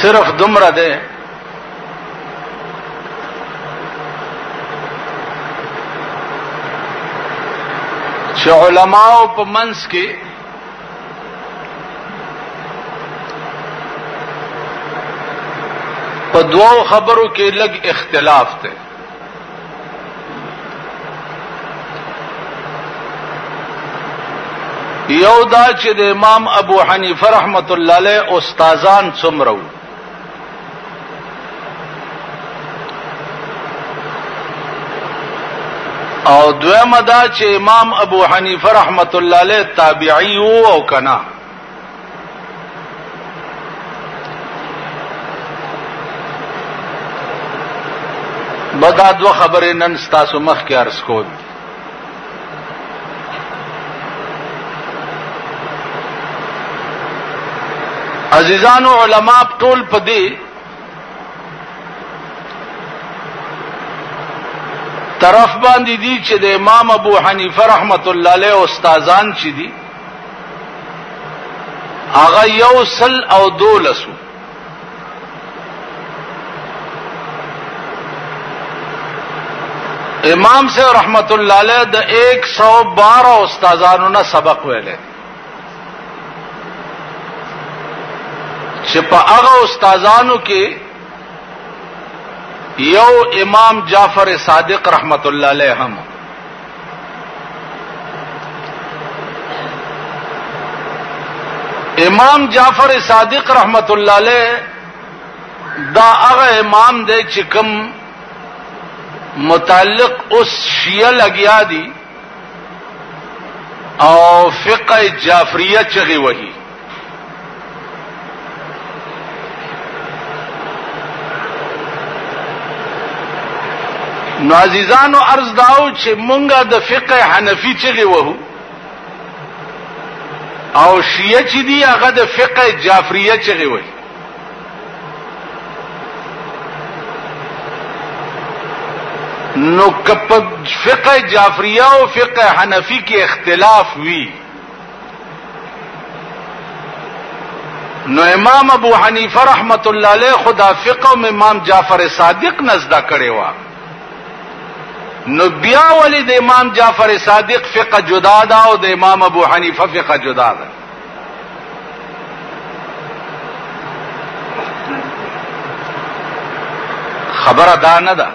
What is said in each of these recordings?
صرف دمرا دے چې علماو په منځ کې په دوو خبرو کې لګ اختلاف دی یو دا چې د امام ابو حنیفه رحمت الله له استادان څومره او دویمه دا چې امام ابو حنیفه رحمت الله له تابعی وو او کنا بدا دو خبرې نن ستاسو مخ کې عرض کوم عزیزانو علما ټول په دې طرف باندې دي چې د امام ابو حنیفه رحمت الله علیه استادان چې دي هغه یو سل او دولسو امام سے رحمت الله علیه د 112 استادانو نه سبق ویلې چې په هغه استادانو کې یو امام جعفر صادق رحمت الله علیه هم امام جعفر صادق رحمت الله علیه دا هغه امام دی چې کوم متعلق اوس شیعه لګیا دي او فقه جعفریه چغي وهي نو عزیزانو ارز داو چې مونږه د فقه حنفي چغه وو او شیعه چې دی هغه د فقه جعفریه چغه وو نو کپ فقه جعفریه او فقه حنفي کې اختلاف وی نو امام ابو حنیفه رحمت الله علیه خدا فقه او امام جعفر صادق نزدا کړي وا نو بیا ولی د امام جعفر صادق فقه جدا ده او د امام ابو حنیفه فقه جدا ده خبره دا نه ده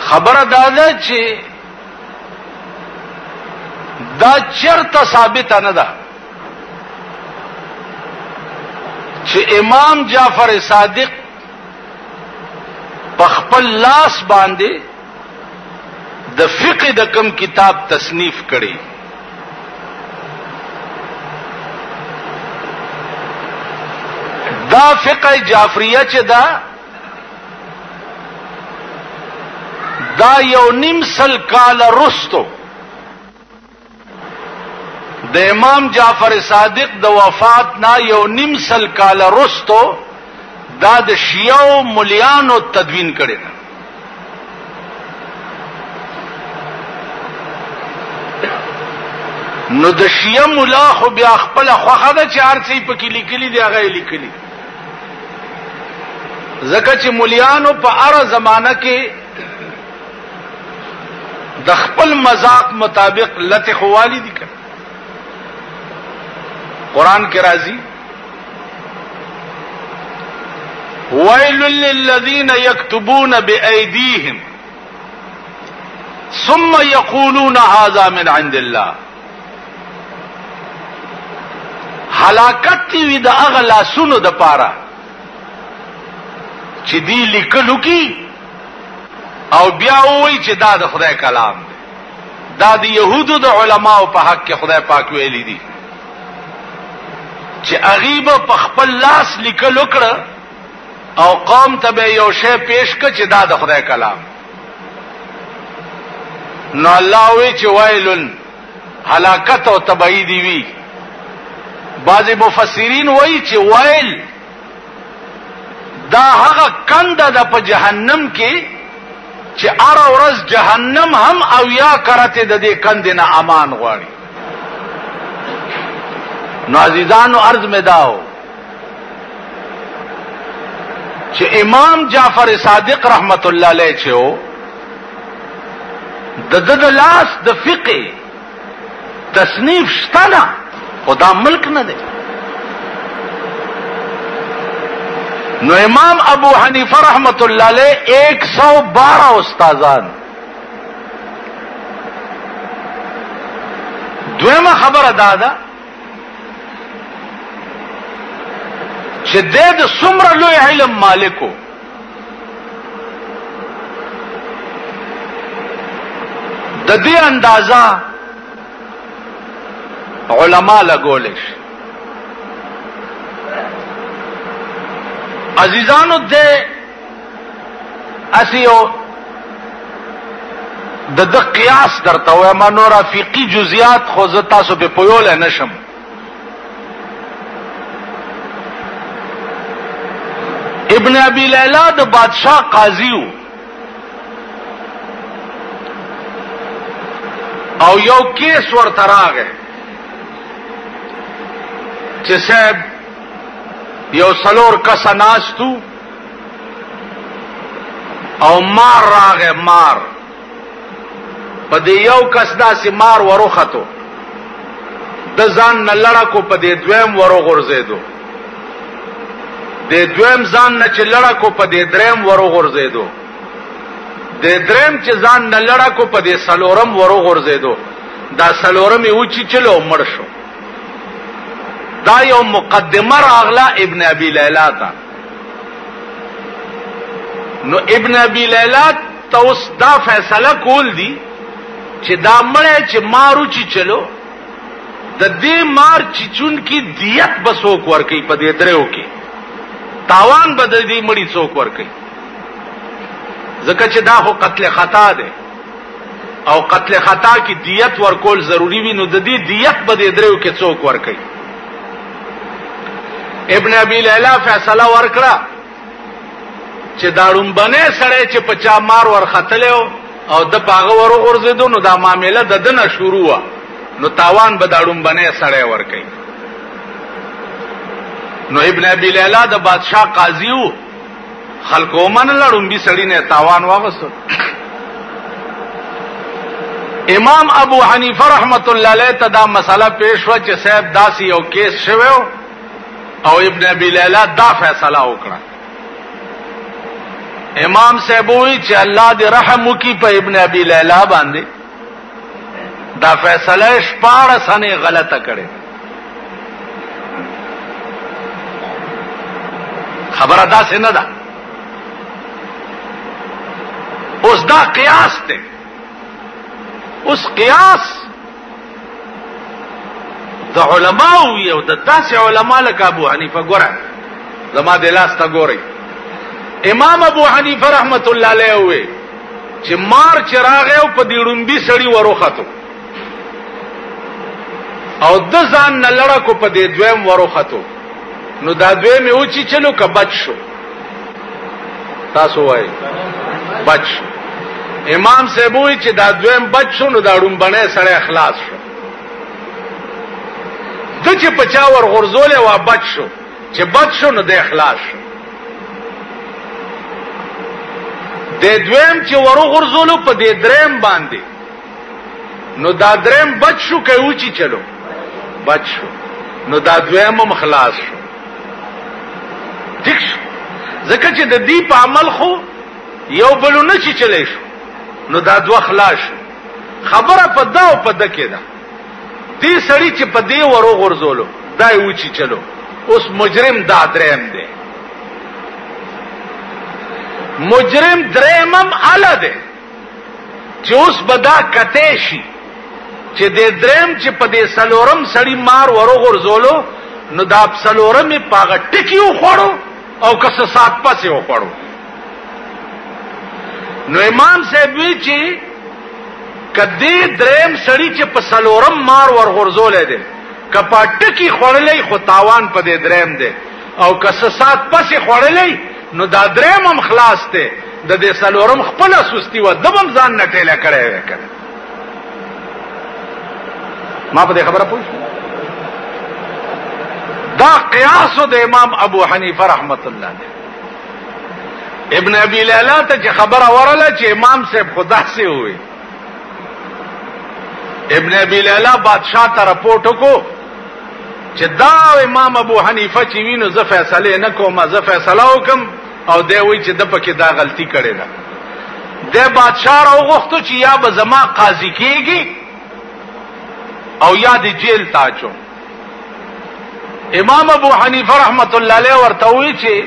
خبره دا ده چې دا چرته ثابت نه ده چې امام جعفر صادق په خپل لاس باندې د فقه د کم کتاب تصنیف کړي دا فقه جعفریه چې دا دا یو نیم سل کال رستو د امام جعفر صادق د وفات نه یو نیم سل کال رستو دا د شیعو مليانو تدوین کړي ده نو د شیعه ملا خو بیا خپل خوخه ده چې هر څه په کې لیکلي دی هغه لیکلي ځکه چې مليانو په اړه زمانہ کې د خپل مذاق مطابق لته خوالی دي کړ قران کې راځي ويل للذين يكتبون بايديهم ثم يقولون هذا من عند الله حلاکت دی وی د هغه لاسونو د پاره چې دی لیکلو کی او بیا وای چې دا د خدای کلام دی دا د يهودو د علماو په حق کې خدای پاک ویلي دي چې اغیب په خپل لاس لیکل وکړه او قوم ته به یو شی پیش کړ چې دا د خدای کلام نو الله وی چې وایلن هلاکت او تبعی دی وی بعض مفسرین وایي چې وایل دا هغه کنده ده په جهنم کې چې ار ورځ جهنم هم او یا کرته د دې کند نه امان غواړي نو عزیزانو عرض مې داو چې امام جعفر صادق رحمت الله علیه چې و د د لاس د فقه تصنیف شته نه او دا ملک نه دی نو امام ابو حنیفه رحمت الله علیه 112 استادان دویمه خبره دا ده چې د د څومره لوی علم مالکو د دې اندازا علما لګول شي عزیزانو د اسی یو د د قیاس درته وایم نور فقہی جزئیات خو زه تاسو په پویول نه شم ابن ابي ليلى د بادشاہ قاضي او یو کیس ورته راغی چې صاحب یو سلور کس ناستو او مار راغه مار په دې یو کس داسې مار وروختو د ځان نه لړه کو په دې دویم ورو غورځېدو د دویم ځان نه چې لړه کو په دې دریم ورو غورځېدو د دریم چې ځان نه لړه کو په دې سلورم ورو غورځېدو دا سلورم یې وچی چلو مړ شو دا یو مقدمه راغله ابن ابي ليلى ته نو ابن ابي ليلى توس دا فیصله کول دي چې دا مړی چې مارو چې چلو د دې مار چې چون کې دیت بسوک ورکي په دې درو کې تاوان بدل دی مړی څوک ورکي ځکه چې دا خو قتل خطا ده او قتل خطا کې دیت ورکول ضروری وي نو د دې دیت به دې درو کې څوک ورکي ابن ابي ليلى فیصله ورکړه چې دا رومبنه سره چې په چا مار ورختلو او د پاغه ور غورځیدو نو دا معاملې د دنه شروع وا نو تاوان به دا رومبنه سره ور کوي نو ابن ابي ليلى د بادشاه قاضي وو خلکو من لړم بي سړی نه تاوان واغستو امام ابو حنیفه رحمت الله علیه ته دا مسله پیش و چې صاحب داسي یو کیس شوه او ابن ابي لیلا دا فیصله وکړه امام صاحب وی چې الله دې رحم وکي په ابن ابي لیلا باندې دا فیصله شپاړه سنه غلطه کړي خبره دا څه نه ده اوس دا قیاس دی اوس قیاس د علماو یو د داسې علما لکه ابو حنیفه ګوره زما د لاس ته ګورئ امام ابو حنیفه رحمت الله علیه وی چې مار چې راغی او په دې ړومبي سړی وروختو او د ځان نه لړه کو په دې دویم وروختو نو دا دوی مې و چې چلو که بچ شو تاسو وای بچ شو امام صاحب وی چې دا دویم بچ شو نو دا ړومبنه سره اخلاص شو د چې پچا ور غرزول وا بچ شو چې بد شو نو د اخلاص شو د دویم چې ورو غرزولو په دې دریم باندې نو دا دریم بچ شو که او چی چلو بچ شو نو دا دویم هم خلاص شو ټیک شو ځکه چې د دې په عمل خو یو بل نه چی چلی شو نو دا دوه خلاص شو خبره په دا او په دکې ده دې سړی چې په دې ورو غرزولو دا یو چی چلو اوس مجرم دا دریم دی مجرم دریمم اله دی چې اوس بدا کته شي چې د دریم چې په دې سلورم سړی مار ورو غرزولو نو دا سلورم په غټ کیو خورو او کس سات پسې وخورو نو امام صاحب وی چې کدی دریم سړی چې په سلورم مار ورغورځول دی کپا ټکی خړلې خو تاوان په دې دریم دی او کس سات پسې خړلې نو دا دریم هم خلاص دی د دې سلورم خپل سستی و دبم ځان نه ټیله کړي وکړه ما په دې خبره پوه دا قیاس د امام ابو حنیفه رحمت الله علیه ابن ابي ليلى ته چې خبره ورله چې امام صاحب خدا سي وي ابن ابي ليلى بادشاہ ته رپورټ وکړو چې دا امام ابو حنیفه چې وینو زه فیصله نه کوم زه فیصله وکم او دی وی چې د پکې دا غلطي کړې ده د بادشاہ راو غوښتو چې یا به زما قاضي کیږي او یا د جیل تاچو امام ابو حنیفه رحمت الله علیه ورته وی چې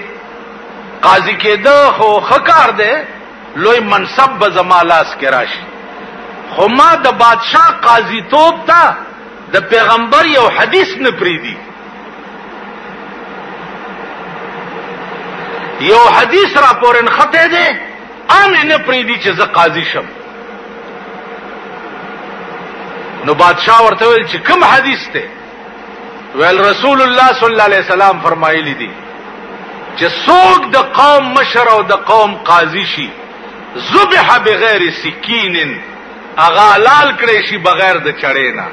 قاضي کېده خو خکار دی لوی منصب به زما لاس کې راشي خو ما د بادشاه قاضي توپ ته د پیغمبر یو حدیث نه پریدي یو حدیث را پورن خطه دی ان نه پریدي چې زه قاضي شم نو بادشاہ ورته ویل چې کوم حدیث ته ویل رسول الله صلی الله علیه وسلم فرمایلی دي چې څوک د قوم مشر او د قوم قاضي شي ذبح بغیر سکین اغا لال کړي شي بغیر د چړې نه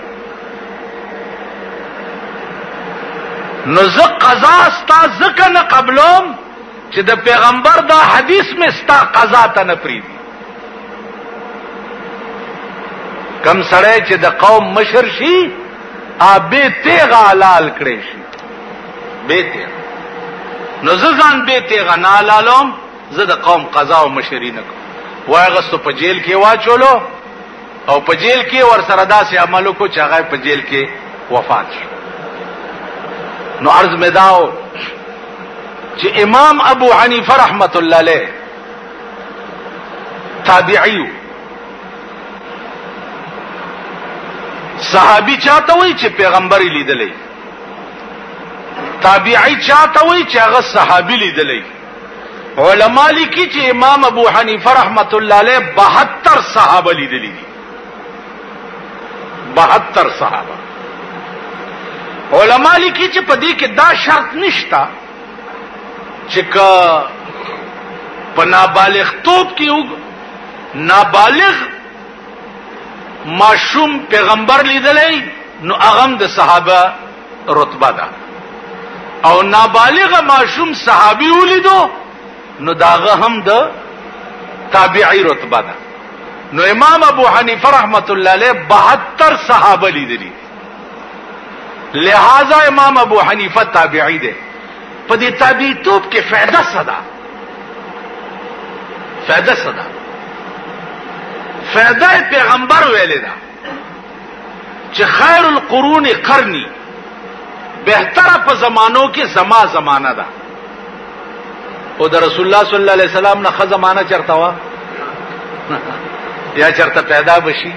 نو زه قضا ستا زکه نه قبلوم چې د پیغمبر دا حدیث مې ستا قضا ته نه پریدي کم سړی چې د قوم مشر شي ا به تیغه حلال کړي شي به تیغه نو ځان به تیغه نه حلالوم زه د قوم قضا او مشری نه کوم واغستو په جیل کې واچولو او په جیل کې ور سره داسې عملو کو چې هغه په جیل کې وفات شو نو عرض مداو چې امام ابو حنیفه رحمت الله علیه تابعیو صحابي چاته وای چې پیغمبر لیدلې تابعی چاته وای چې هغه صحابي لیدلې علما لیکي چې امام ابو حنیفه رحمت الله علیه 72 صحابه لیدلې دي 72 صحابه علما لیکي چې په دې کې دا شرط نشتا چې کا په نابالغ توپ کې یو نابالغ ماشوم پیغمبر لیدلې نو هغه د صحابه رتبه ده او نابالغ ماشوم صحابي ولیدو نو داغه هم د تابعی رتبه ده نو امام ابو حنیفه رحمت الله علیه 72 صحابه لیدلی لہذا امام ابو حنیفه تابعی دی په دې تابعی توپ کې فائدہ صدا فائدہ صدا فائدہ پیغمبر ویلې دا چې خیر القرون قرنی بهتره په زمانو کې زما زمانہ ده او د رسول الله صلی الله علیه وسلم نه خزمانه چرته وا یا چرته پیدا بشي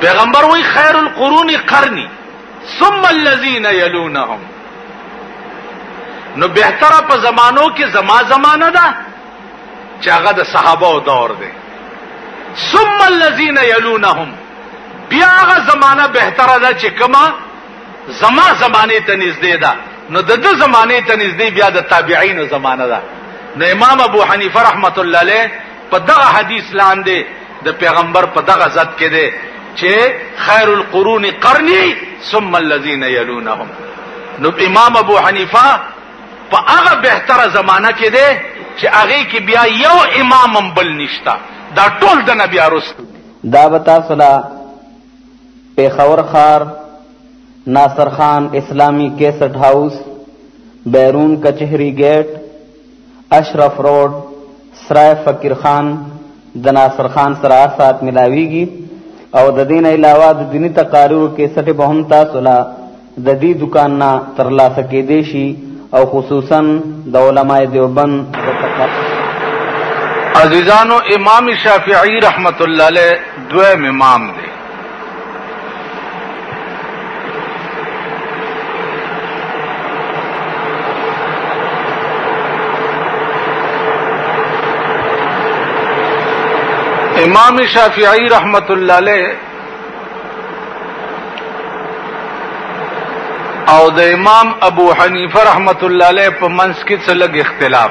پیغمبر وی خیر القرون قرنی ثم الذين يلونهم نو بهتره په زمانو کې زما زمانہ ده چې هغه د صحابه او دور ده ثم الذين يلونهم بیا هغه زمانہ بهتره ده چې کما زما زمانه ته نږدې ده نو د دې زمانه ته نږدې بیا د تابعین زمانه ده نو امام ابو حنیفه رحمت الله علیه په دغه حدیث لاندې د پیغمبر په دغه ذات کې دی چې خیر القرون قرنی ثم الذين يلونهم نو امام ابو حنیفه په هغه بهتره زمانہ کې دی چې هغه کې بیا یو امام هم بل نشتا دا ټول د نبی ارستو دا بتا صلا پیښور خار ناصر خان اسلامی کیسټ هاوس بیرون کچهری گیټ اشرف روډ سرای فقیر خان د ناصر خان سره هر ساعت ملاویږي او د دین علاوه د دینی تقاریرو کې سټې به هم تاسو لا د دې دکان نه تر لاسه کېدې شي او خصوصا د علماء دیوبند د تقاریرو عزیزانو امام شافعی رحمت الله علیه دویم امام دی امام شافعی رحمت الله علیه او د امام ابو حنیفه رحمت الله علیه په منځ کې څه لګ اختلاف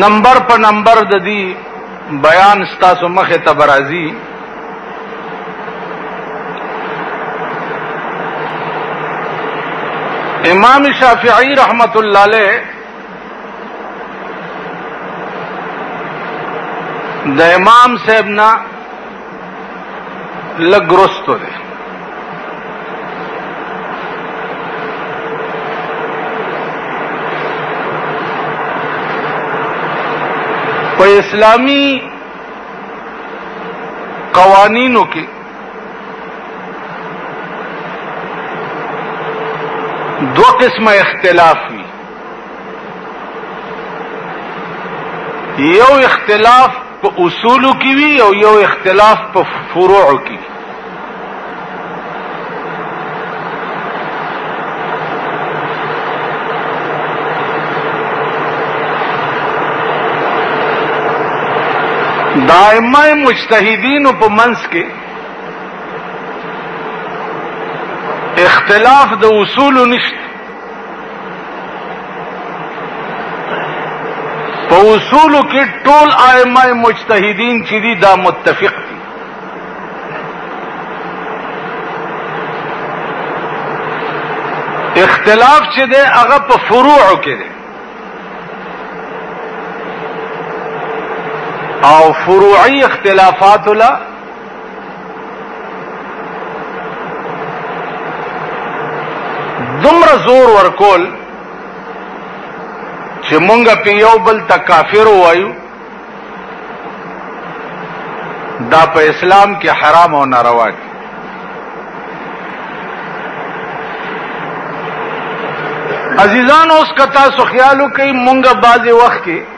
نمبر په نمبر د دې بیان ستاسو مخه ته برازي امام شافعی رحمت الله علیه د امام صاحب نه لګرستو دی په اسلامی قوانینو کې دو قسمه اختلاف وي یو اختلاف په اصول کې وي او یو اختلاف په فروع کې وي دائمه مجتهدین په منس کې اختلاف د اصول نشته په اصول کې ټول ائمه مجتهدین چې دي دا متفق دي اختلاف چې دی هغه په فروع کې دی او فروعي اختلافات له دومره زور ورکول چې مونږ په یو بل ته کافر وایو دا په اسلام کې حرام او ناروا دي عزیزان اوس کتا سو خیالو کوي مونږه بعضی وخت کې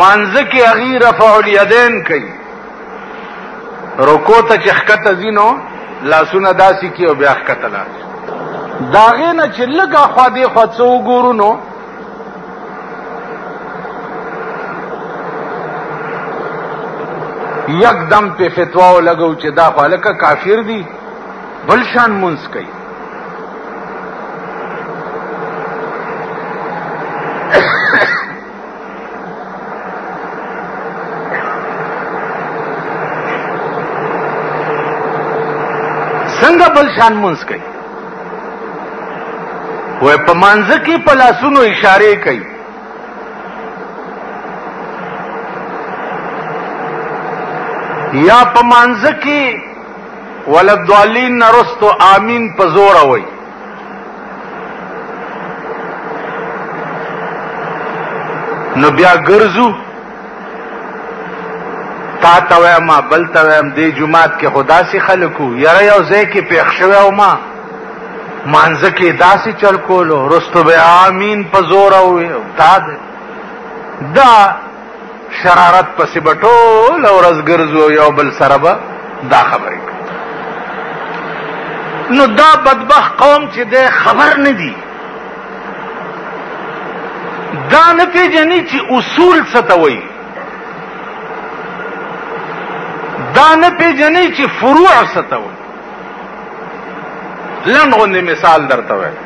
مانځ کې هغه رفع الیدین کوي رکو ته چخکته زینو لاسونه داسي کې او بیا خکته لاس داغه نه چې لګه خو دې خو څو ګورو نو یکدم په فتوا لګو چې دا خلک کافر دي بل شان منس کوي څنګه بل شان مونږ کوي وای په مانځ کې په لاسونو اشاره کوي یا په مانځ کې ولدوالین نرستو امین په زور وای نو بیا ګرځو تا ته وایم بل ته وایم دې جمعات کې خدا سي خلکو یاره یو ځای کې پېښ شوی او ما مانځه کې داسې چل کولو رستو به آمین په زور او تا دا شرارت پسې به ټوله ورځ ګرځو یو بل سره به دا خبرې نو دا بدبخ قوم چې دی خبر نه دی دا نه پیژني چې اصول څه ته وایي دا نه پیژني چې فروع څه ته وایي لنډ غوندې مثال درته وایم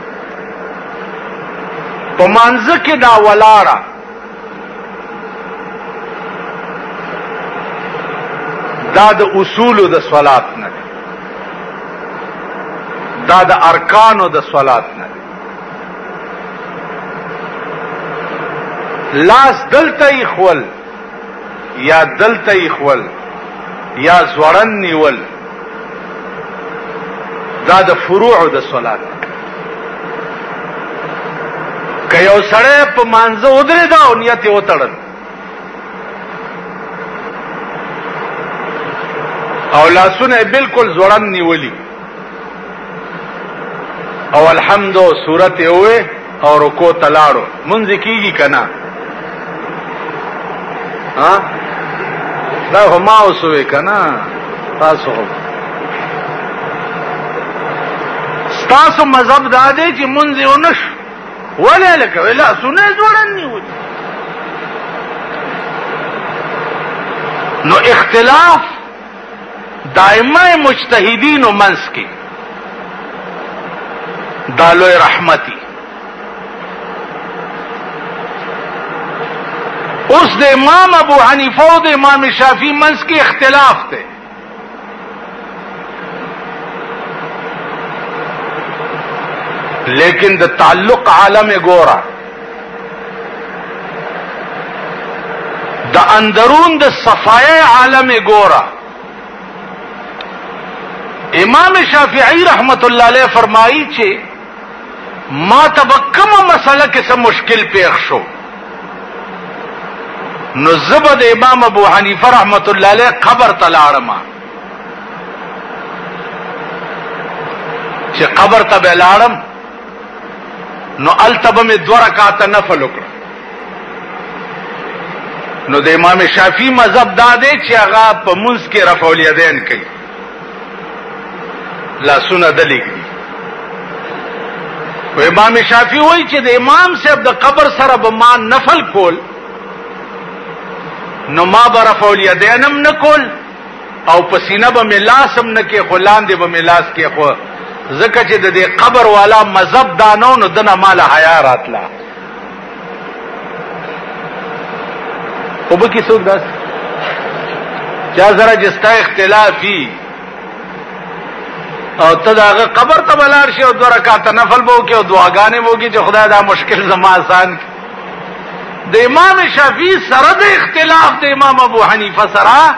په مانځ کې دا ولاړه دا د اصول د صلات نه دا د ارکان د صلات نه لاس دلته خول یا دلته خول یا زورن نیول دا د فروع د صلات که یو سړی په مانزه ودرې دا او نیت یې وتړل او لاسونه بالکل زوړن نیولی او الحمد سورت یې وې او رکو تلاړو منځ کیږي کنا ها دا هم او سوې کنا تاسو هم تاسو مذهب دا دی چې منځ ونش ولې لکه ولا سونه جوړنی و نو اختلاف دائمه مجتهدین منس کې دالو رحمتي اوس د امام ابو حنیفه او د امام شافعی منس کې اختلاف دی لیکن د تعلق عالم ګورا د اندرون د صفای عالم ګورا امام شافعی رحمت الله علیه فرمایي چې ما تبکم مسله کې څه مشکل پیښ شو نو زبد امام ابو حنیفه رحمت الله علیه قبر تلاړم چې قبر ته بلاړم نو التبه می دو رکعات نفل وکړ نو د امام شافعی مذهب دا دی چې هغه په منځ کې رفع الیدین کوي لا سونه دلیږي و امام شافعی وایي چې د امام صاحب د قبر سره به ما نفل کول نو ما برفع الیدینم نکول او په سینه به مې لاس هم نه کېښو، لاندې به مې لاس کېښو، ځکه چې د دې قبر والا مذهب دا نه و، نو ده نه ما له حیا راتله. اوبه کې څوک داسې چا سره چې ستا اختلاف وي او ته د هغه قبر ته به لاړ شې او دوه رکعته نفل به وکړې او دعاګانې به وکړې چې خدای دا مشکل زما اسان کړي. د امام شافعي سره د اختلاف د امام ابو حنیفه سره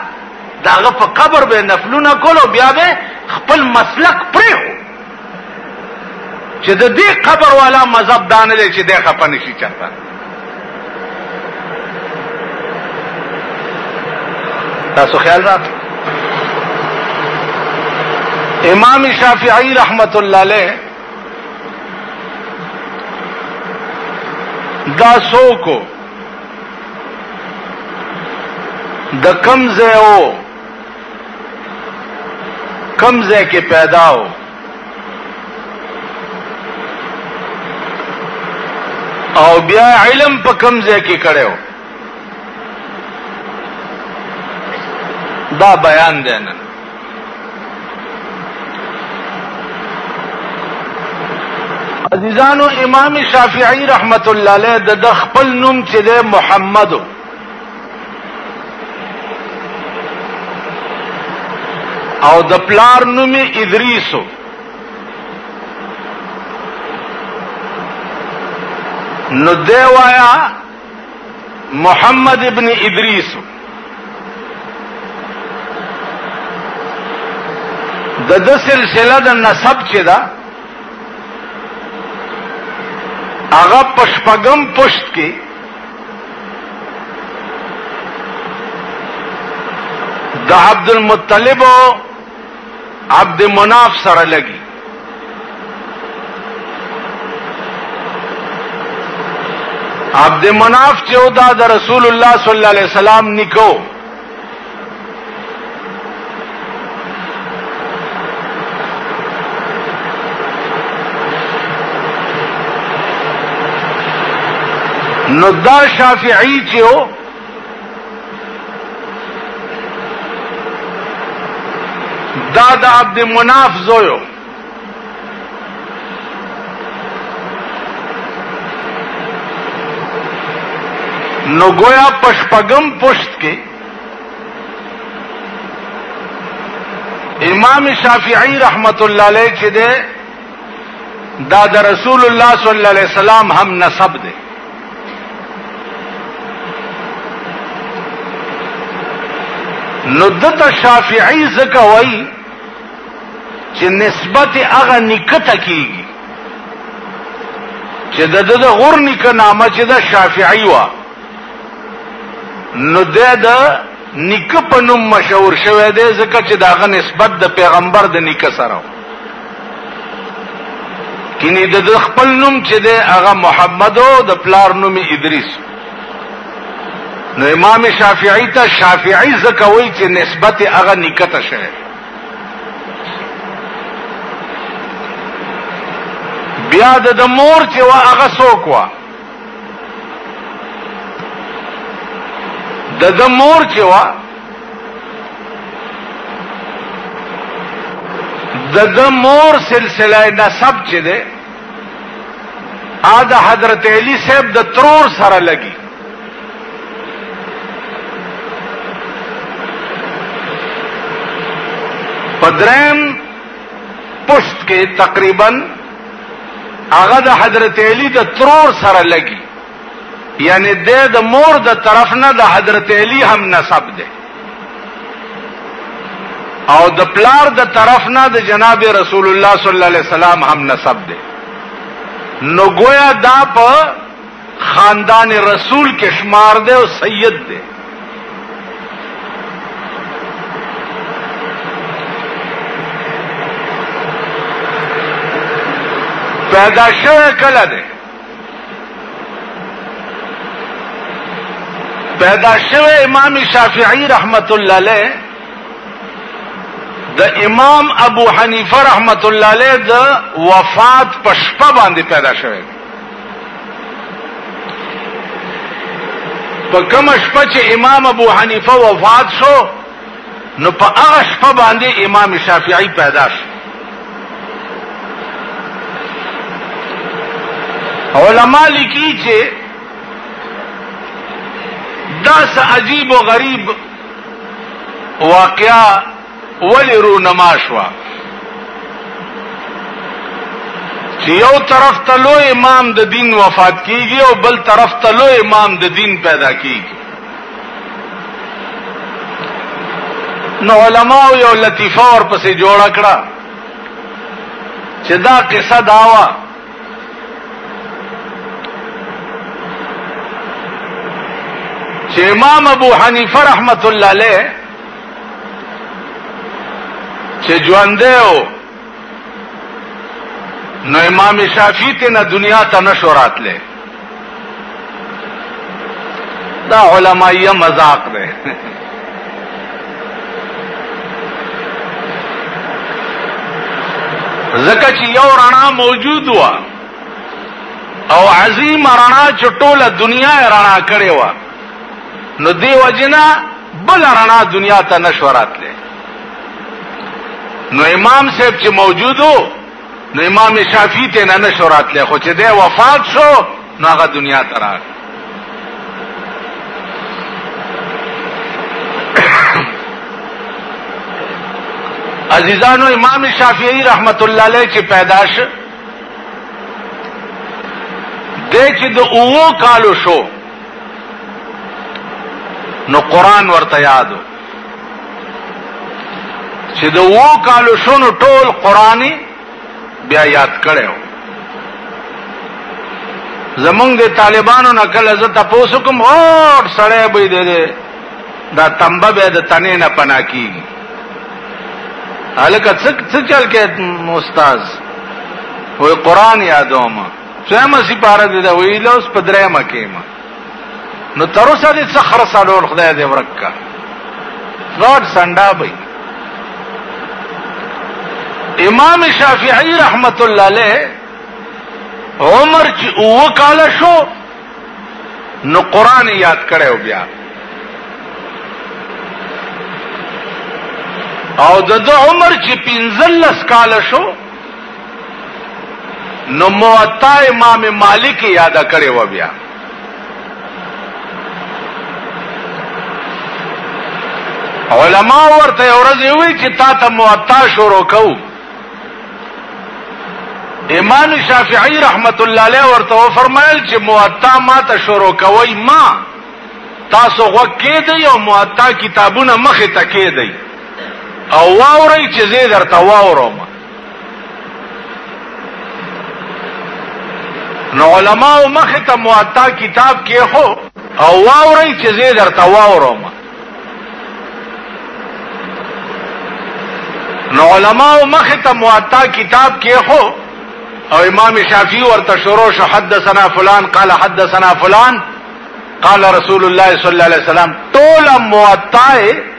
داغه په قبر به نفلونه کول او بیا به خپل مسلک پرې چې د دې قبر والا مذهب دانه لري چې د خپن شي چرته تاسو خیال را امام شافعی رحمت الله علیه دا سوکو د کم ځای او کم ځای کې پیدا و او بیا علم په کم ځای کې کړو دا بیان دی نن عزیزانو امام شافعی رحمت الله علیه د خپل نوم چې دی محمد او د پلار نوم ادریسو نو دی وایا محمد ابن ادریس د د سلسله د نسب چې دا هغه پشپغم پشت کې د عبد المطلب عبد مناف سره لګي عبد مناف چې او دا د رسول الله صلی الله علیه وسلم نکو نو دا شافعی چې دا د عبد مناف زویو نو گویا پشپگم پشت کې امام شافعی رحمت الله علیه چې ده دا د رسول الله صلی الله علیه وسلم هم نسب دی نو دته شافعی زکه وای چې نسبت هغه نکته کیږي چې د د غور نکه نامه چې د شافعی و نو د د نکه په نوم مشهور شوی دی ځکه چې داغه نسبت د پیغمبر د نکه سره و کینی د خپل نوم چې دی هغه محمد او د پلار نوم ادریس نو امام شافعی ته شافعی زکوي چې نسبت هغه نکته شه بیا د مور چې وا هغه سوک وا د مور چې وا د د مور سلسله نسب چې ده ا د حضرت علی صاحب د ترور سره لګي پدرم پشت کې تقریبا هغه د حضرت علی د ترور سره لګي یعنی د د مور د طرف نه د حضرت علی هم نسب ده او د پلار د طرف نه د جناب رسول الله صلی الله علیه وسلم هم نسب ده نو گویا دا په خاندان رسول کې شمار ده او سید ده پیدا شوه کله ده پیدا شوه امام شافعی رحمت الله علیه د امام ابو حنیفه رحمت الله علیه د وفات په شپه باندې پیدا شوه په کوم شپه چې امام ابو حنیفه وفات شو نو په هغه شپه باندې امام شافعي پیدا شو علما لیکي چې دا څه عجیب او غریب واقعا ولی رونما شو چې یو طرف ته لو امام د دین وفات کیږي او بل طرف ته لو امام د دین پیدا کیږي نو علما یو لطیفه ور پسې جوړ کړه چې دا قصه داوا چې امام ابو حنیفه رحمت الله علیه چې ژوندې نو امام شافعی ته نه دنیا ته نشو راتله دا علمایه مذاق ده زکه چې یو رڼا موجود و او عظیم رڼا چې ټوله دنیا رڼا کړې و نو دی وجنا بل رڼا دنیا ته نشورات لې نو امام صاحب چې موجودو نو امام شافعي ته نه نشو راتله خو چې دی وفات شو نو هغه دنیا ته راغی عزیزانو امام شافعی رحمت الله علیه چې پیدا شو د چې د اوو کالو شو نو قران ورته یادو چې د وو کالو شونو ټول قرآني بیا یاد کړی و زمونږ د طالبانو نه کله زه تپوس کوم غوټ سړی به دی دی دا تمبه به د تنې نه پنا کیږي هلکه څه څه چل کې استاد وې قرآن یادوم څه مې سپاره دی دا ویلوس په درېمه کې ما نو تر اوسه دې څه خره څلور خدای دې ورک کا غاټ سنډا به امام شافعی رحمت الله علیه عمر چې او کال شو نو قران یاد کړو بیا او د عمر چې پنځلس کال شو نو موطا امام مالک یاد کړو بیا علما ورته ورځ وی چې تا ته موطا شروع کو امام شافعی رحمت الله علیه ورته فرمایل چې موطا ما ته شروع کوي ما تاسو غوکې دی او موطا کتابونه مخه تکې دی او واوري چې زه درته واورم نو علماء مخ ته مواتا کتاب کې هو او واوري چې زه درته واورم نو علماء مخ ته مواتا کتاب کې هو او امام شافعي ورته شروع شو حدثنا فلان قال حدثنا فلان قال رسول الله صلی الله علیه وسلم ټول مواتا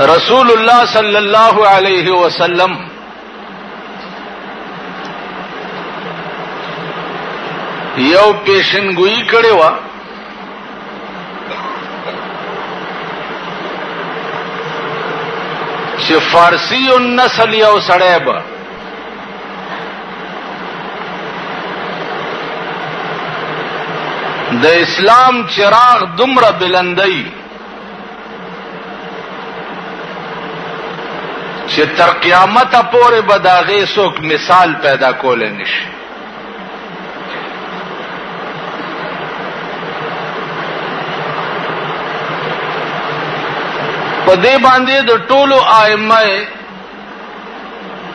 رسول الله صلی الله علیه وسلم یو پیشنګوئی کړي وا چې فارسی النسل یو سړی به د اسلام چراغ دومره بلندای چې تر قیامت پورې به دا غي څوک مثال پیدا کول نشي په دې باندې د ټولو ائمه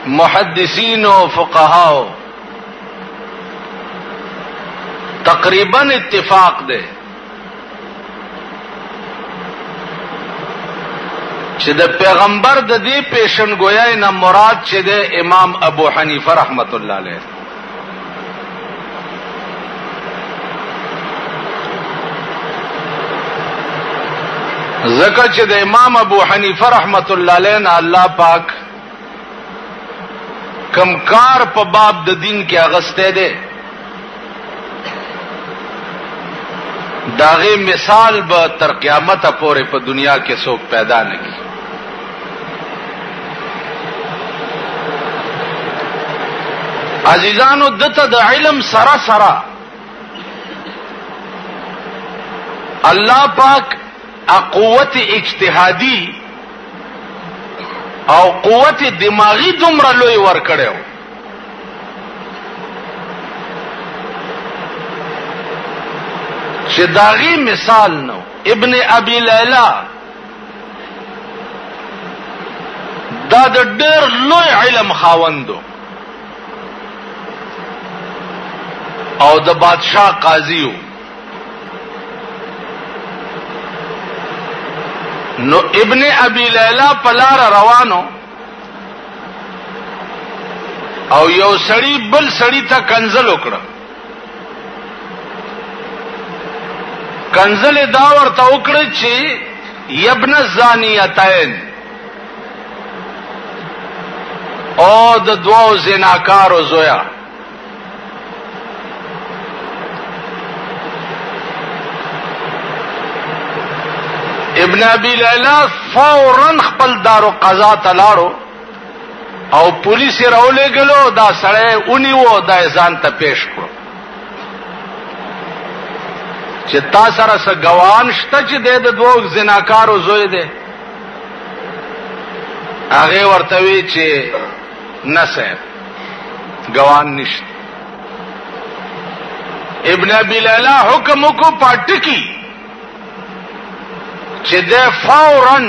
محدثین او فقهاو تقریبا اتفاق ده چې د پیغمبر د دې پیشن گویا نه مراد چې د امام ابو حنیفه رحمت الله علیه زکه چې د امام ابو حنیفه رحمت الله علیه نه الله پاک کم کار په باب د دین کې اغسته ده داغه مثال به تر قیامت پورې په دنیا کې څوک پیدا نه کی عزیزانو دته د علم سره سره الله پاک قوت اجتهادي او قوت دماغي دومره لوی ور کړو چې داغي مثال نو ابن ابي ليلى دا د ډېر لوی علم خاوندو او د بادشاہ قاضیو نو ابن ابي ليلى په لار روانو او یو سړی بل سړی ته کنزل وکړه کنزل دا ورته وکړ چې یبن زانیتین او د دوو زناکارو زویا ابن ابي ليلى فورا خپل دارو قضا تلاړو او پولیس راولېګلو دا سړی ونیو دا ځان ته پیش کړو چې تا سره څه ګوان شته چې د دوه زناکارو زوی دی هغه ورته وی چې نه صاحب ګوان نشته ابن ابي ليلى حکم کو پټکی چې د فورن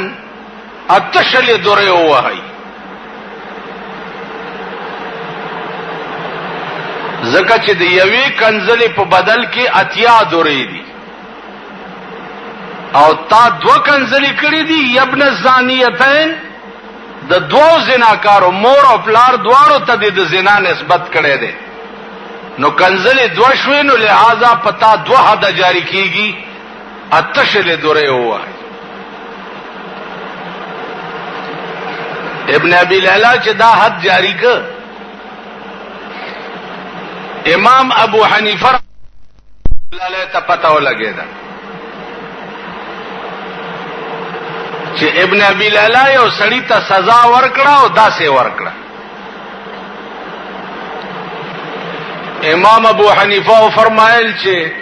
اته شلې دورې ووهئ ځکه چې د یوې کنځلې په بدل کې اتیا دورې دي او تا دو کنځلې کړې دي یبن زانیتین د دوو زناکارو مور او پلار دواړو ته د زنا نسبت کړي دي نو کنځلې دو شوې نو لہذا پتا دو حد جاری کیږي اتشل دوره هوا ابن ابي ليلى چې دا حد جاری ک امام ابو حنیفه لاله ته پتا ولګی دا چې ابن ابي ليلى یو سړی ته سزا ورکړه او داسې ورکړه امام ابو حنیفه فرمایل چې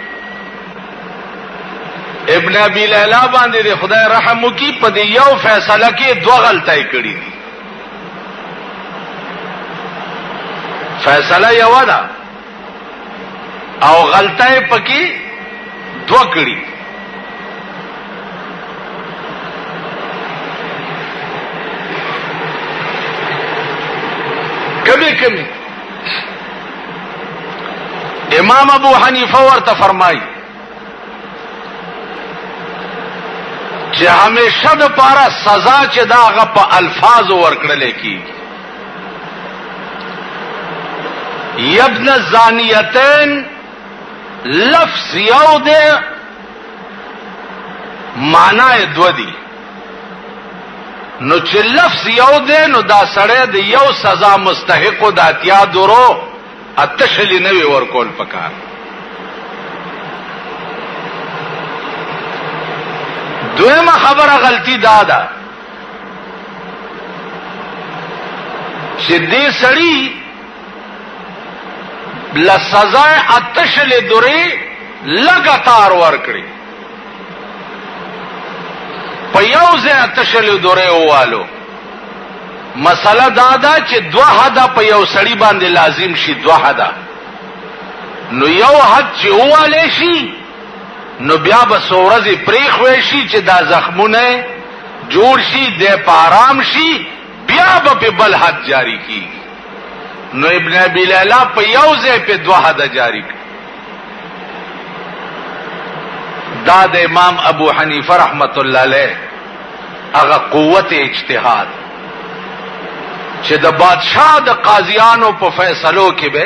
ابن ابي ليلى باندې د خدای رحم وکي په دې یو فیصله کې دوه غلطۍ کړې دي فیصله یو ده او غلطۍ پکې دوه کړې کمی کمی امام ابو حنیفه ورته فرمایي چې همیشه د پاره سزا چې دا هغه په الفاظ ورکړل کی یبن زانیتین لفظ یو دی معنی دو دی نو چې لفظ یو دی نو دا سړی د یو سزا مستحق د اتیا درو اتشلی نه وی ورکول پکار دویمه خبره غلطی دا ده چې دې سړی لسزا اتشلی درې لګاتار ورکړي په یو ځای تشل دوره والو مسله دا ده چې دوه حدا په یو سړی باندې لازم شي دوه حدا نو یو حد چې واله شي نو بیا به سورځي پریخ وې شي چې دا زخمونه جوړ شي د پارام شي بیا به په بل حد جاری کیږي نو ابن ابي ليلى په یو ځای په دوه حد جاری کړ دا د امام ابو حنیفه رحمت الله علیه هغه قوت اجتهاد چې د بادشاہ د قاضیانو په فیصلو کې به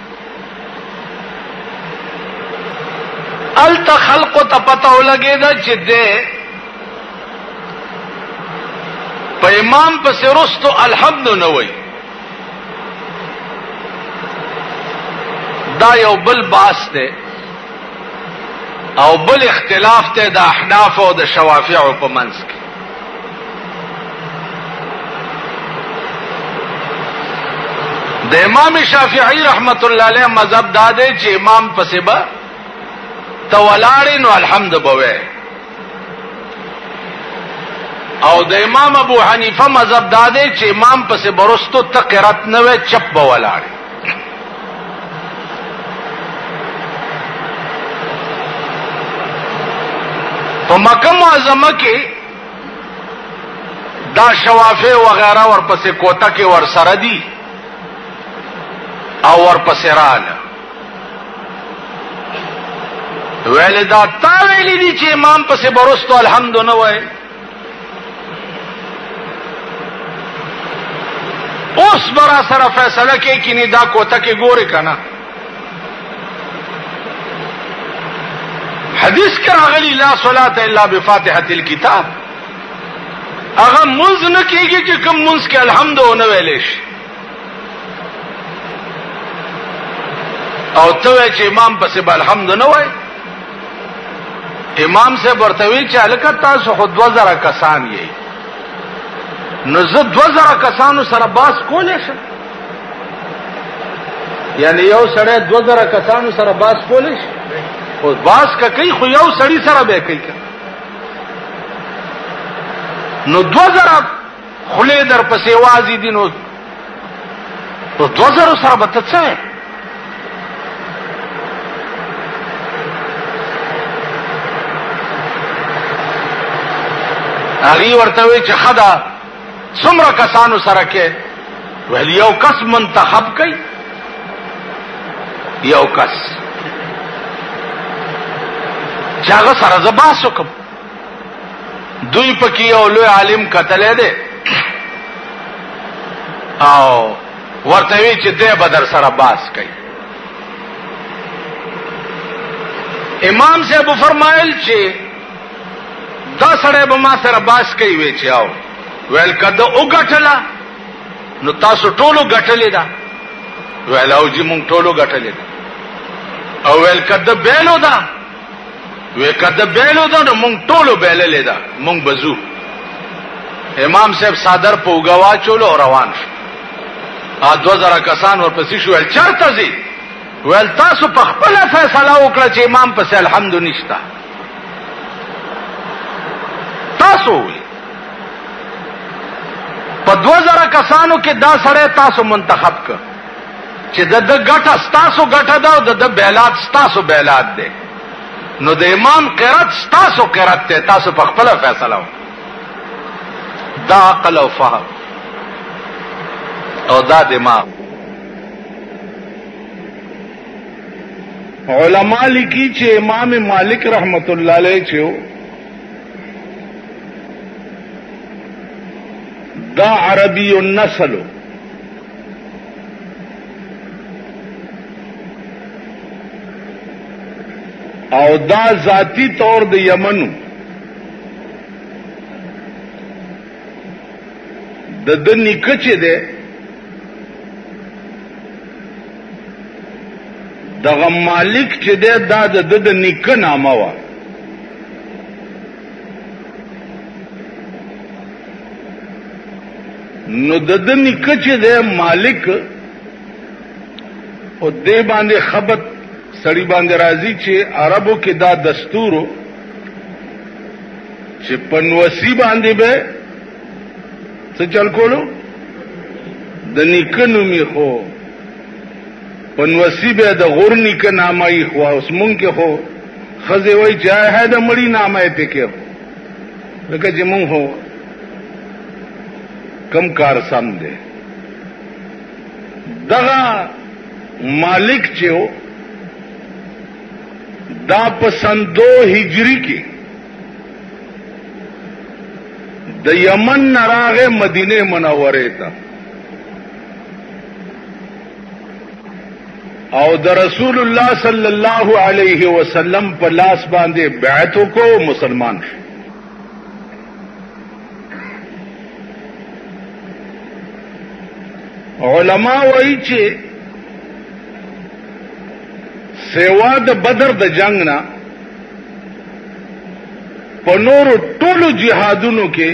ال تخلق ته پته ولګی دا چې ده په امام پسې رستو الحمد نه وای دا یو بل باس ده او بل اختلاف ته د احناف او د شوافیع په منځ کې د امام شافعی رحمت الله علیه مذهب دا دی چې امام پسې به تولاړ نو الحمد بوي او د امام ابو حنیفه مذهب دا دی چې امام پسې برستو تقرات نه وي چپ بولاړ په مکه معظمه کې دا شوافه وغیرہ ورپسې کوټه کې ور سره دي او ورپسې رااله ویل دا تا ویلی دي چې امام پسې برستو الحمد نه وای اوس برا سره فیصله کې کینی دا کوته کې ګوره کنه حدیث کې راغلی لا صلات الا بفاتحه الكتاب هغه منځ نه کېږي چې کوم منځ کې الحمد ونه ویلې شي او ته چې امام پسې به الحمد نه وای امام سے برتوی چې الکه تاسو خو 2000 کسان یې نو زه 2000 کسانو سره باس کولې شم یعنی یو سړی 2000 کسانو سره باس کولې شي او باس کوي خو یو سړی سره به کوي نو 2000 خولې در پسې وازي دي نو په دوه زرو سره به ته څه هغې ورته وایي چې ښه ده څومره کسانو سره کې ویل یو کس منتخب کوي یو کس چې هغه سره زه بحث وکړم دوی پکې یو لوی عالم کتلې ده او ورته وی چې دې بدر سره باس کوي امام صاحب فرمایل چې دا سره به ما سره باس کوي وی چې او ویل کده او غټلا نو تاسو ټولو غټلې ده ویل او جی مونږ ټولو غټلې ده او ویل کده بیلو ده وې کده بیلو ده نو مونږ ټولو بیللې ده مونږ بزو امام صاحب صادر په وګوا چولو روان شو ا 2000 کسان ورپسې شو ول چرته زی ول تاسو په خپل فیصله وکړه چې امام پس الحمد نشتا تاسو په 2000 کسانو کې دا سره تاسو منتخب کړ چې د د ګټه ستاسو ګټه ده او د د بیلات ستاسو بیلات ده نو د امام قرات ستاسو قرات ته تاسو په خپل فیصله و دا عقل او فهم او دا دماغ علماء لیکي چې امام مالک رحمت الله علیه چې دا عربی النسلو او دا ذاتی طور د یمنو د د نکچ ده دغه مالک چې ده دا د د نکه نامه وه نو د د نیکه چې دی مالک او دې باندې خبت سړی باندې راځي چې عربو کې دا دستورو چې پنوسی باندې به څه چل کولو د نیکه نوم یې خو پنوسی به د غور نیکه نامه یې خو اوس مونږ کې خو خزه وای جای ہے د مړی نامه پکې لکه چې مونږ هو کم کار سم دی دغه مالک چې و دا په سندو هجری کې د یمن نراغه مدینه منوره ته او د رسول الله صلی الله علیه وسلم په لاس باندې بیعت کو مسلمان شو علما وایي چې سیوا د بدر د جنگ نه په نورو ټولو جهادونو کې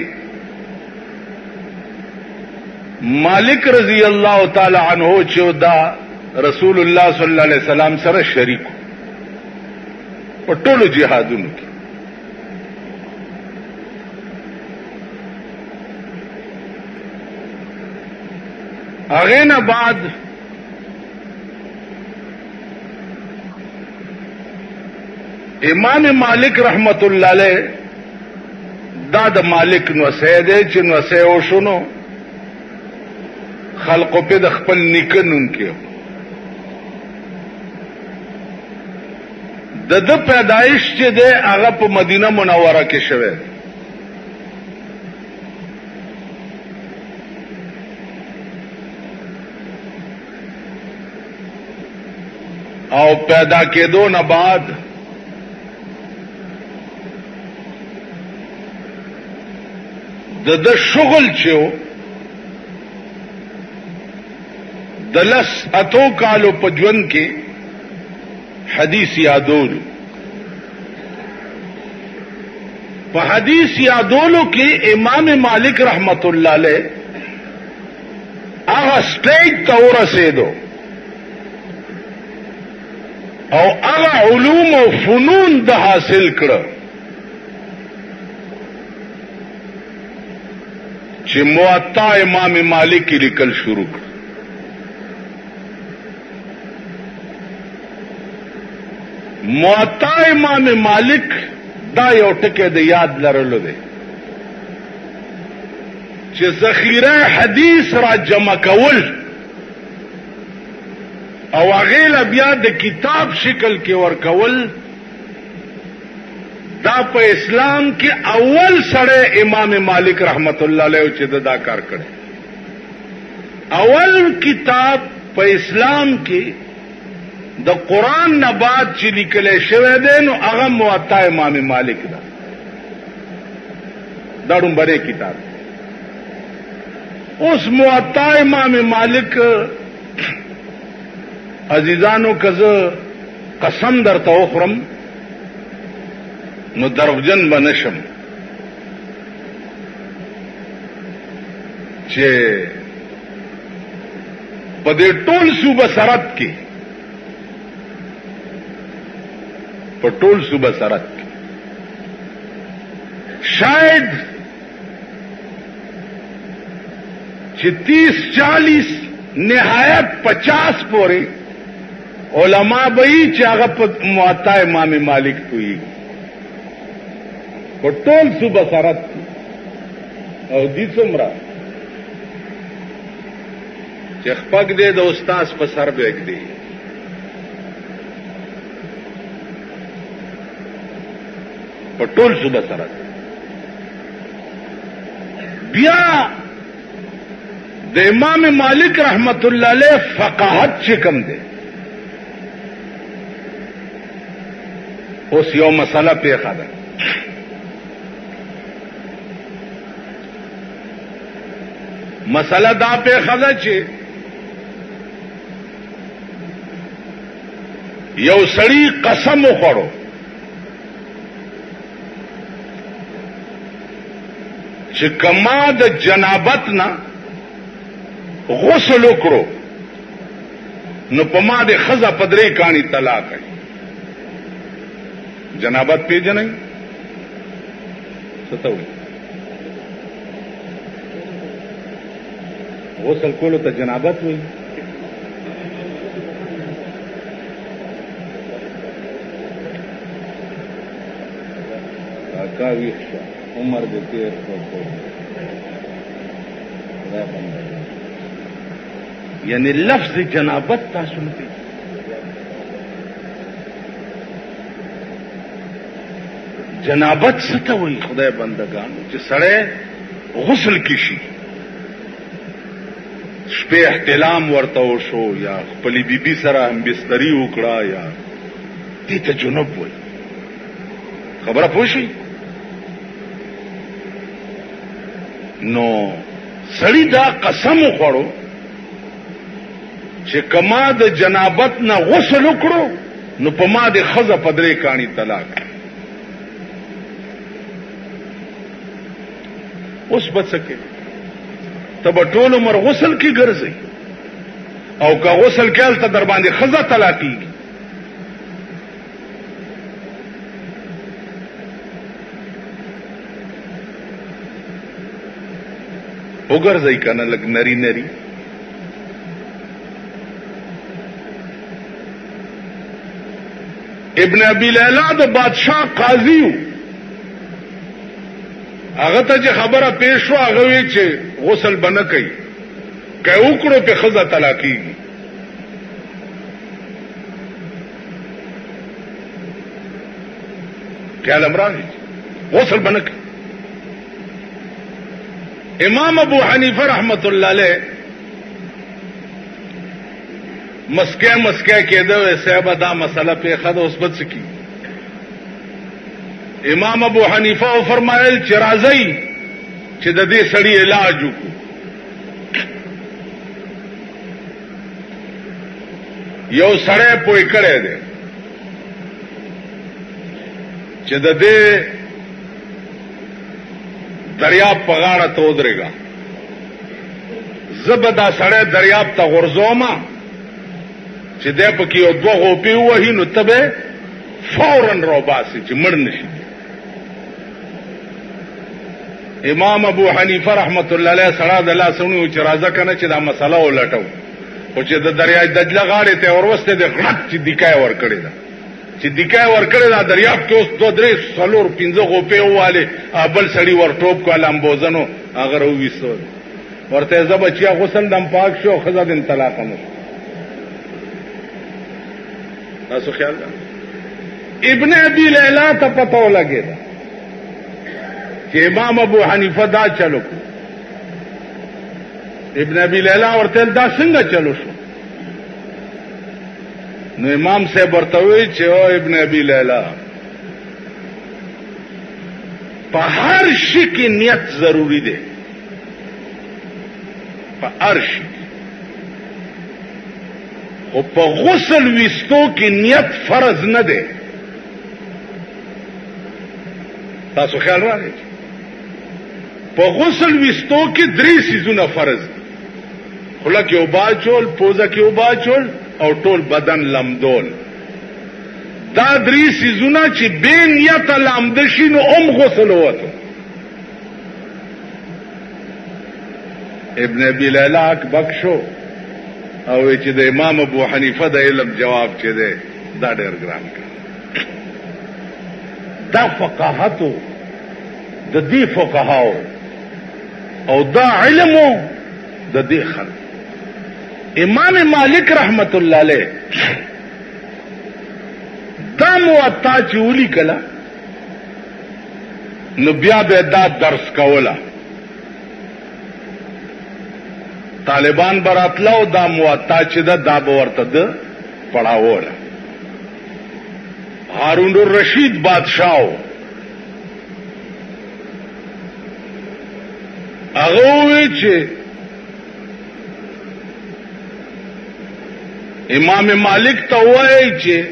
مالک رضی الله تعالی عنہ چې دا رسول الله صلی الله علیه وسلم سره شریک په ټولو جهادونو کې هغه نه بعد امام مالک رحمت الله علیه دا د مالک نو سه دی چې نو سه او شنو خلقو په د خپل نکنون کې د د پیدایش چې دی هغه په مدینه منوره کې شوه او پیدا کېدو نه بعد د د شغل چې و د لس اتو کالو په ژوند کې حدیث یادول په حدیث یادولو کې امام مالک رحمت الله علیه هغه سټیج ته ورسېدو او هغه علوم او فنون د حاصل کړه چې موطا امام مالک لیکل شروع کړ موطا امام مالک دا یو ټکی د یاد لرلو دی چې ذخیره حدیث را جمع کول او هغې له بیا د کتاب شکل کې ورکول دا په اسلام کې اول سړی امام مالک رحمت الله علیه چې د دا کار کړی اول کتاب په اسلام کې د قران نه بعد چې لیکل شوی دی نو هغه موطا امام مالک ده دا ډومبره کتاب اوس موطا امام مالک عزیزانو کزه قسم درته وخورم نو دروغجن به نشم چې په دې ټول صوبه سرحد کې په ټول صوبه سرحد کې شاید چې 30 40 نهایت 50 پورې علما به یې چې هغه په موطا امام مالک پوي په ټول صوبه سره او دي څومره چې خپګ دې د استاد په سر به یک دی په ټول صوبه سره بیا د امام مالک رحمت الله علیه فقاهت چې کوم دی اوس یو مسله پیښه ده مسله دا پیښه ده چې یو سړی قسم وخورو چې کما د جنابت نه غسل وکړو نو په ما د خزه پدری کانی طلاق ہے جنابت پیژنې څه ته وایي غسل کولو ته جنابت وایي کاکا ویښ شه عمر دې تېر کړو خدای بنده یعنی لفظ جنابت تاسو نه پیژنئ جنابت څه ته وایي خدای بندګانو چې سړی غسل کې شي شپې احتلام ورته وشو یا خپلې بیبي سره همبستري وکړه یا دې ته جنوب وایي خبره پوشي نو سړی دا قسم خوړو چې کما د جنابت نه غسل وکړو نو په ما د خزه پدرې کانی طلاق اوس بچکه تب ټول عمر غسل کی ګرځي او که غسل کېل ته در باندې خزه طلاقي وګرځي کنه لګ نری نری ابن ابي ليلى د بادشاہ قاضي هغه ته چې خبره پیښ شو هغه وی چې غسل بنه کوي که وکړو په خزه طلاقي کیا لمران ہے غسل بنک امام ابو حنیفہ رحمت اللہ علیہ مسکے مسکے کے دو صاحب دا مسئلہ پہ خد اس بد سکی امام ابو حنیفہ او فرمایل چې راځي چې د دې سړی علاج وکړو یو سړی پوی کړی دی چې د دې دریاب په غاړه ته ودرېږه زه به دا سړی دریاب ته غورځوم چې دی پکې یو دوه غوپې ووهي نو ته به فورا روباسي چې مړ نشي امام ابو حنیفه رحمت الله علیه سره د الله سونو چې راځه کنه چې دا مسله ولټو او چې د دریای دجله غاړې ته اوروسته د غړک چې دکای ور کړی دا چې دکای ور کړی دا دریاب کې اوس دوه درې څلور پنځه غوپې واله بل سړی ور ټوپ کو لامبوزنو هغه رويسو ورته زب چې غسل دم پاک شو خزه دم طلاق مو تاسو خیال ده ابن ابي ليلى ته پته ولګي چې امام ابو حنیفه دا چلو ابن ابي ليلى ورته دا څنګه چلو شو نو امام صاحب ورته وی چې او ابن ابي ليلى په هر شي کې نیت ضروری دی په هر شي او په غسل وستو کې نیت فرض نه دی تاسو خیال راغی په غسل وستو کې درې سيزونه فرض دي خله کې وبا چول پوزه کې وبا چول او ټول بدن لمدول دا درې سيزونه چې بین یت لامد شي نو هم غسل وته ابن ابي ليلاک بخشو او چې د امام ابو حنیفه د علم جواب چې ده دا ډېر ګران کړ دا فقاهتو د دې فقهاو او دا علم د دې خلک امام مالک رحمت الله علیه دا موطا چې ولي کله نو بیا به دا درس کوله طالبان براتله او دا مواتا چې دا دا به ورته ده پړاوله هارون الرشید بادشاهو هغه وی چې امام مالک ته وایي چې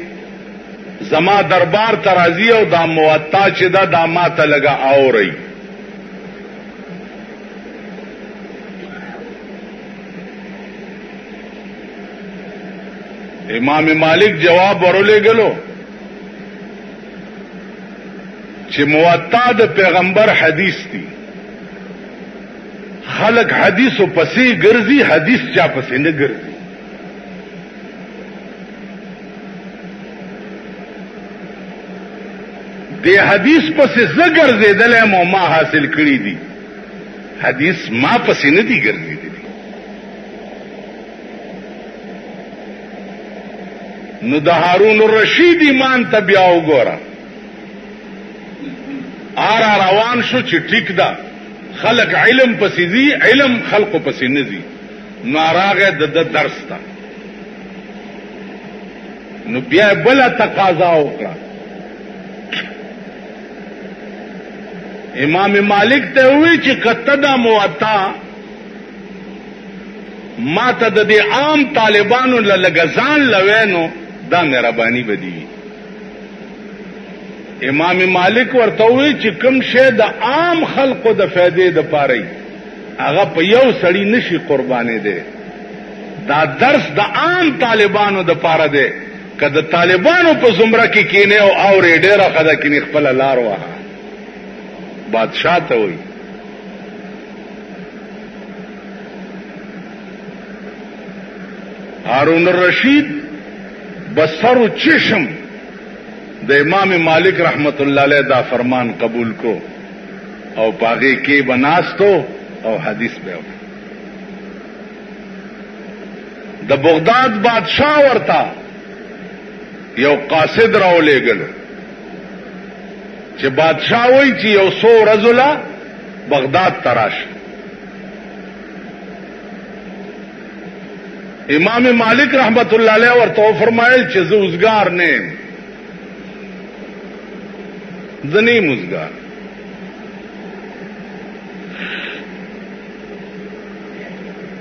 زما دربار ته راځي او دا موطا چې ده دا ما ته لږه اورئ امام مالک جواب ورولېږلو چې موطا د پیغمبر حدیث دی خلق حدیث و پسې ګرځي حدیث چا پسې نه ګرځي دی حدیث پسې زګر زیدل مو ما حاصل کړی دی حدیث ما پسې نه دی ګرځي دی نو د هارون الرشید ایمان ته بیا وګوره آرا روان شو چې ټیک ده خلق علم پسې دي علم خلق پسې نه دي ناراغه د د درس ته نو بیا بل تقاضا وکړه امام مالک ته وی چې کته دا موتا ما ته د دې عام طالبانو لږ ځان لوینو دا مهرباني بدی امام مالک ورته وی چې کوم شی د عام خلقو د فائدې د پاره هغه په یو سړی نشي قربانې دی دا درس د عام طالبانو د پاره دی که د طالبانو په زمره کې کینه او او ډیره خدا کې خپل لار وه بادشاہ ته وی هارون الرشید بسر و چشم د امام مالک رحمت الله علیه دا فرمان قبول کو او پاغه کې بناستو او حدیث به د بغداد بادشاہ ورتا یو قاصد راولېګل چې بادشاہ وای چې یو سو رزلا بغداد تراش امام مالک رحمت الله علیه ورته فرمایل چې زه وزګار نه یم زنی مزګار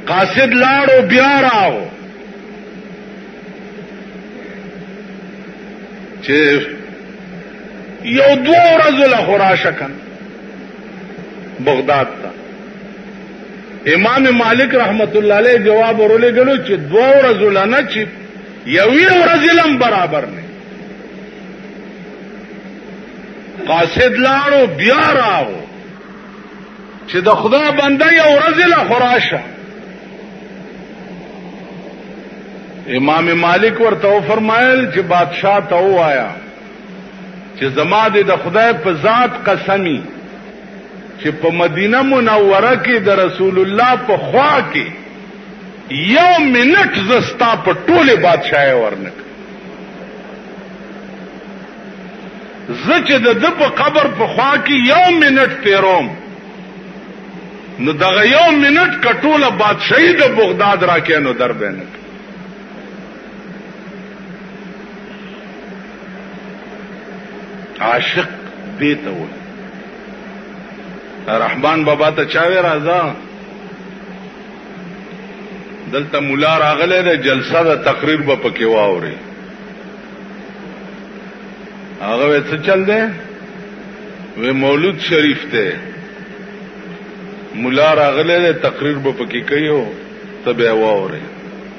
قاصد لاړو بیا راو چې یو دوه ورځې له خورا شکن بغداد ته امام مالک رحمت الله علیه جواب ورولېږلو چې دوه ورځو له نه چې یوې ورځې له هم برابر نه قاصد لاړو بیا راغو چې د خدا بنده یو ورځې له خو راشه امام مالک ورته وفرمایل چې بادشاه ته ووایا چې زما دې د خدای په ذات قسمی چې په مدینه منوره کې د رسول الله په خوا کې یو منټ زستا په ټوله بادشاہي ورنک زه چې د د په قبر په خوا کې یو منټ تیروم نو دغه یو منټ کټوله بادشاہي د بغداد راکې نو در بینک عاشق دیتا وي رحمان بابا ته چاوي راځه دلته مولا راغله د جلسه د تقریر په پکې واوري هغه څه چل دی و مولود شریف ته مولا راغله د تقریر په پکې کوي ته به واوري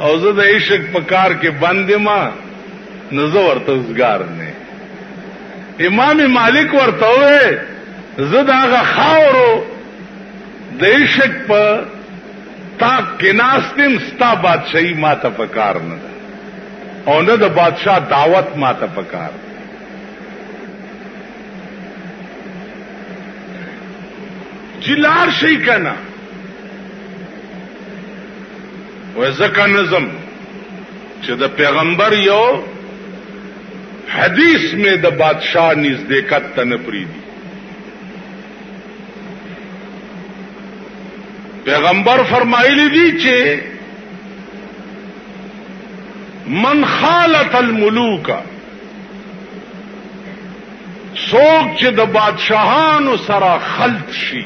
او زه د عشق په کار کې بند یم نو زه ورته وزګار نه امام مالک ورته وې زه دا غ خاورو د عشق په تاک کې ناستم ستا بادشاہي ما ته پکار نه ده او نه د بادشاہ دعوت ما ته پکار جلار شي کنه و ځکه نظم چې د پیغمبر یو حدیث مې د بادشاہ نزدېکت ته نه پریدي پیغمبر فرمایلی دی چې من خالت الملوک څوک چې د بادشاهانو سره خلط شي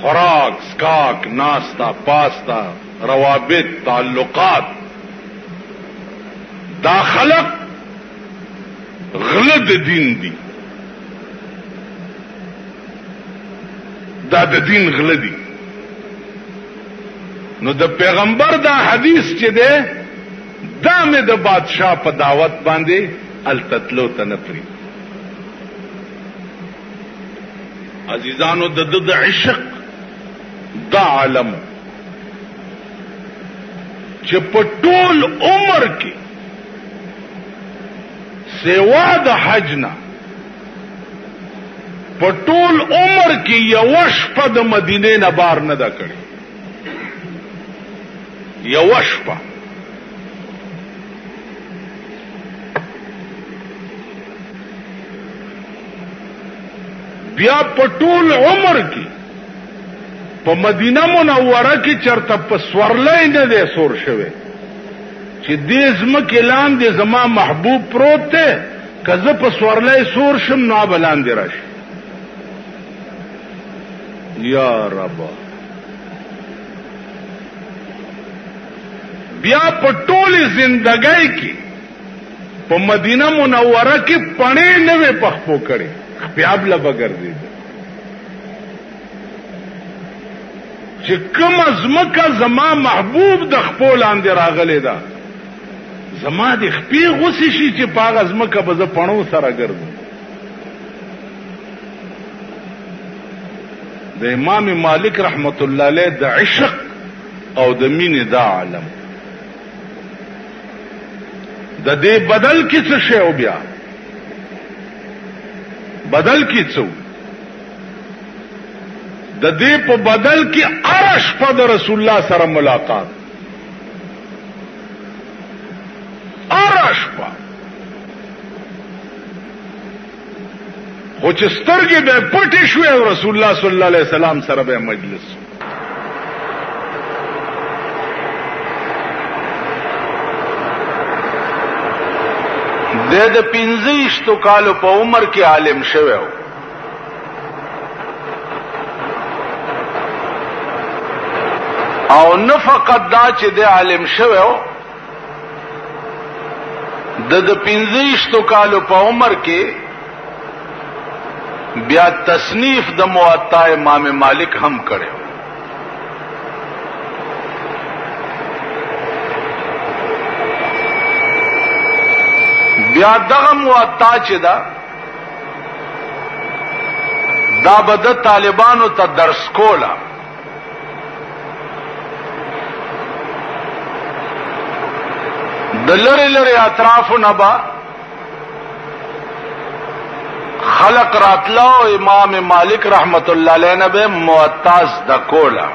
خوراک سکاک ناستا پاستا روابط تعلقات دا خلق غلط دین دی دا د دین غله دی نو د پیغمبر دا حدیث چې ده دا مې د بادشاہ په دعوت باندې التتلو تنفری عزیزانو د د عشق دا عالم چې په ټول عمر کې سیوا د حج نه په ټول عمر کې یو شپه د مدینه نه بار نه دا کړی یو شپه بیا په ټول عمر کې په مدینه منوره کې چرته په سورلې نه دی سور شوی چې دې زمکه لاندې زما محبوب پروت دی که زه په سورلې سور شم نو بلاندې راشي یا رب بیا په ټوله زندګۍ کې په مدینه منوره کې پڼې نه وې پخپو کړې خپیاب له بګرځي چې کوم زمکه زما محبوب د خپل لاندې راغلې ده زما د خپې غوسې شي چې پاغه زمکه به زه پڼو سره ګرځم د امام مالک رحمت الله علیه د عشق او د مینې دا عالم د دې بدل کې څه شی او بیا بدل کې څه د دې په بدل کې ارش په رسول الله سره ملاقات ارش په خو چې سترګې به پټې شوې او رسول الله صلی الله علیه وسلم سره به مجلس د د پنځیشتو کالو په عمر کې عالم شوی و او نه فقط دا چې د عالم شوی و د د پنځیشتو کالو په عمر کې بیا تصنیف د موطا امام مالک هم کړو بیا دغه موطا چې دا دا بد طالبانو ته درس کوله د لری لری اطراف نه با خلق راتلا او امام مالک رحمت الله علیه نه به معتز د کولا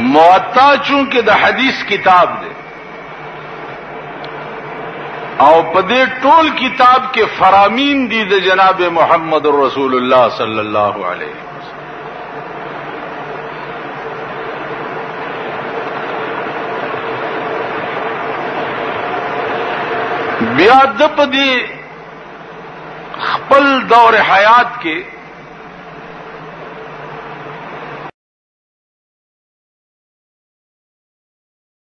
معتا چون کې د حدیث کتاب دی او په دې ټول کتاب کې فرامین دي د جناب محمد رسول الله صلی الله علیه بیا د په دې خپل دور حیات کې